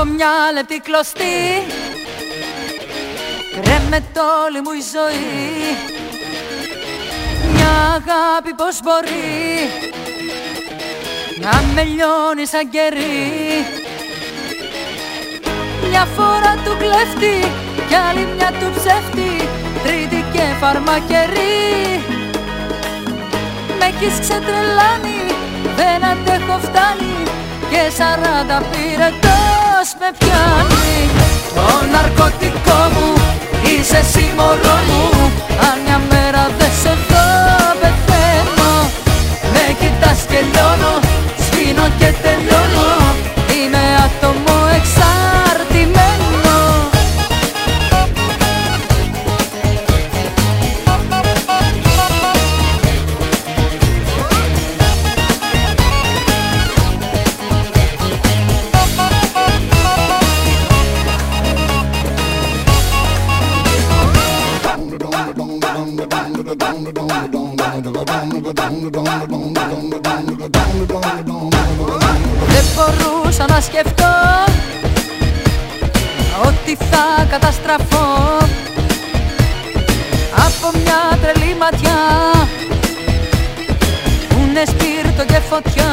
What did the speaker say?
Από μια λεπτή κλωστή. Κρέμεται όλη μου η ζωή. Μια αγάπη πως μπορεί Να με λιώνει σαν κερί Μια φορά του κλέφτη Κι άλλη μια του ψεύτη. Τρίτη και φαρμακερή. Με έχεις ξετρελάνει Δεν αντέχω φτάνει. Και σαράντα πυρετός με πιάνει Το ναρκωτικό μου Είσαι εσύ μωρό μου. Αν μια μέρα δεν σε δω πεθαίνω Με κοιτάς και λιώνω Σβήνω και τελειώνω Δεν μπορούσα να σκεφτώ ότι θα καταστραφώ από μια τρελή ματιά. Που είναι σπίρτο και φωτιά.